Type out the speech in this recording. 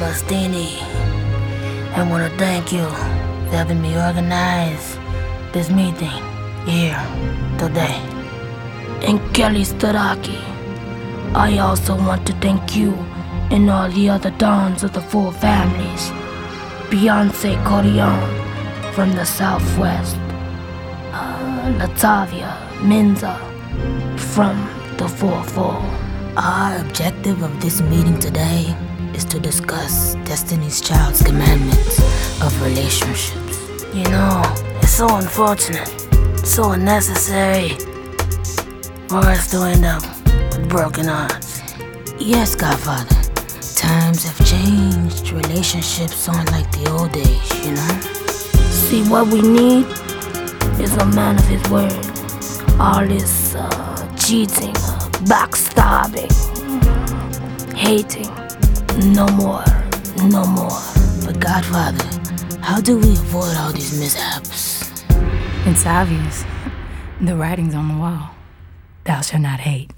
Barzini, I want to thank you for having me organize this meeting here today. And Kelly Staraki, I also want to thank you and all the other dons of the four families. Beyonce Corleone from the Southwest, uh, Latavia Menza from the 4-4. Our objective of this meeting today is to discuss Destiny's Child's commandments of relationships. You know, it's so unfortunate, so unnecessary for us to end up with broken hearts. Yes, Godfather, times have changed. Relationships aren't like the old days, you know? See, what we need is a man of his word. All this uh, cheating, uh, backstabbing, hating. No more, no more. But Godfather, how do we avoid all these mishaps? It's obvious. The writing's on the wall. Thou shalt not hate.